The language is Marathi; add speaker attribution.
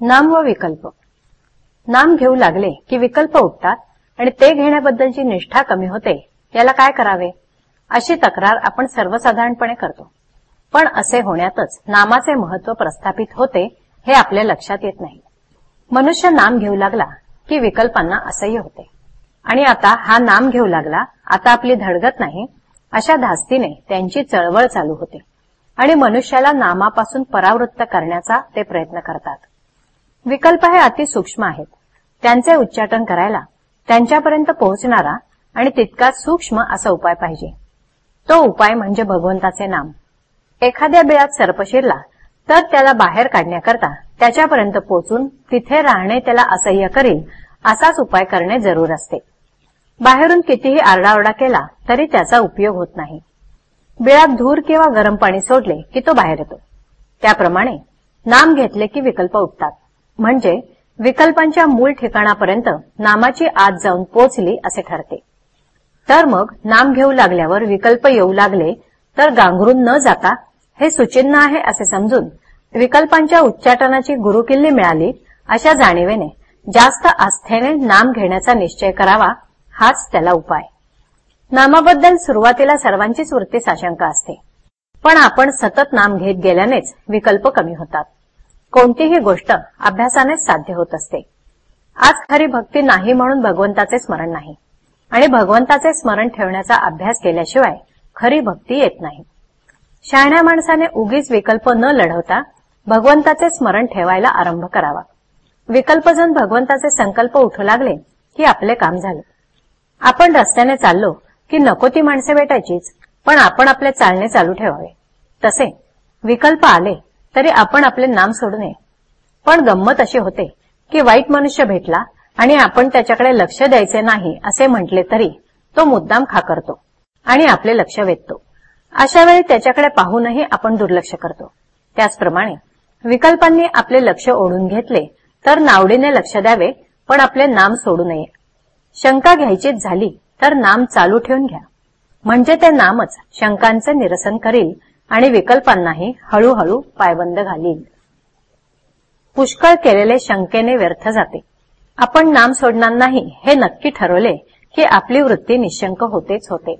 Speaker 1: नाम व विकल्प. नाम घेऊ लागले की विकल्प उठतात आणि ते घेण्याबद्दलची निष्ठा कमी होते. याला काय करावे? अशी तक्रार आपण सर्वसाधारणपणे करतो. पण असे होण्यातच नामाचे महत्त्व प्रस्थापित होते हे आपल्या लक्षात येत नाही. मनुष्य नाम घेऊ लागला की विकल्पांना असह्य होते. आणि आता हा नाम घेऊ लागला आता आपली धडगत नाही अशा धास्तीने त्यांची चळवळ चालू होते. आणि मनुष्याला नामापासून परावृत्त करण्याचा ते प्रयत्न करतात. विकल्प हे अति सूक्ष्म आहेत. त्यांचे उच्चाटन करायला त्यांच्यापर्यंत पोहोचणारा आणि तितकाच सूक्ष्म असा उपाय पाहिजे. तो उपाय म्हणजे भगवंताचे नाम. एखाद्या बिळात सर्प शिरला तर त्याला बाहेर काढण्याकरता त्याच्यापर्यंत पोचून तिथे राहणे त्याला असह्य करील असाच उपाय करणे जरूर असते. बाहेरून कितीही आरडाओरडा केला तरी त्याचा उपयोग होत नाही. बिळात धूर किंवा गरम पाणी सोडले की तो बाहेर येतो. त्याप्रमाणे नाम घेतले की विकल्प उठतात. म्हणजे विकल्पांच्या मूळ ठिकाणापर्यंत नामाची आत जाऊन पोचली असे ठरते. तर मग नाम घेऊ लागल्यावर विकल्प येऊ लागले तर गांगरून न जाता हे सुचिन्ह आहे असे समजून विकल्पांच्या उच्चाटनाची गुरुकिल्ली मिळाली अशा जाणीवेने जास्त आस्थेने नाम घेण्याचा निश्चय करावा हाच त्याला उपाय. नामाबद्दल सुरुवातीला सर्वांचीच वृत्ती साशंका असते. पण आपण सतत नाम घेत गेल्यानेच विकल्प कमी होतात. कोणतीही गोष्ट अभ्यासानेच साध्य होत असते. आज खरी भक्ती नाही म्हणून भगवंताचे स्मरण नाही. आणि भगवंताचे स्मरण ठेवण्याचा अभ्यास केल्याशिवाय खरी भक्ती येत नाही. शहाण्या माणसाने उगीच विकल्प न लढवता भगवंताचे स्मरण ठेवायला आरंभ करावा. विकल्पजन भगवंताचे संकल्प उठू लागले की आपले काम झाले. आपण रस्त्याने चाललो की नको ती माणसे भेटायचीच पण आपण आपले चालणे चालू ठेवावे. तसे विकल्प आले तरी आपण आपले नाम सोडू नये. पण गंमत अशी होते की वाईट मनुष्य भेटला आणि आपण त्याच्याकडे लक्ष द्यायचे नाही असे म्हटले तरी तो मुद्दाम खाकरतो आणि आपले लक्ष वेधतो. अशा वेळी त्याच्याकडे पाहूनही आपण दुर्लक्ष करतो. त्याचप्रमाणे विकल्पांनी आपले लक्ष ओढून घेतले तर नावडीने लक्ष द्यावे पण आपले नाम सोडू नये. शंका घ्यायचीच झाली तर नाम चालू ठेवून घ्या. म्हणजे ते नामच शंकांचे निरसन करील आणि विकल्पांनाही हळूहळू पायबंद घालील पुष्कळ केलेले शंकेने व्यर्थ जाते. आपण नाम सोडणार नाही हे नक्की ठरवले की आपली वृत्ती निशंक होतेच होते.